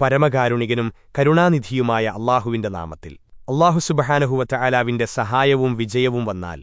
പരമകാരുണികനും കരുണാനിധിയുമായ അള്ളാഹുവിന്റെ നാമത്തിൽ. അള്ളാഹു സുബഹാനഹുവറ്റ അലാവിന്റെ സഹായവും വിജയവും വന്നാൽ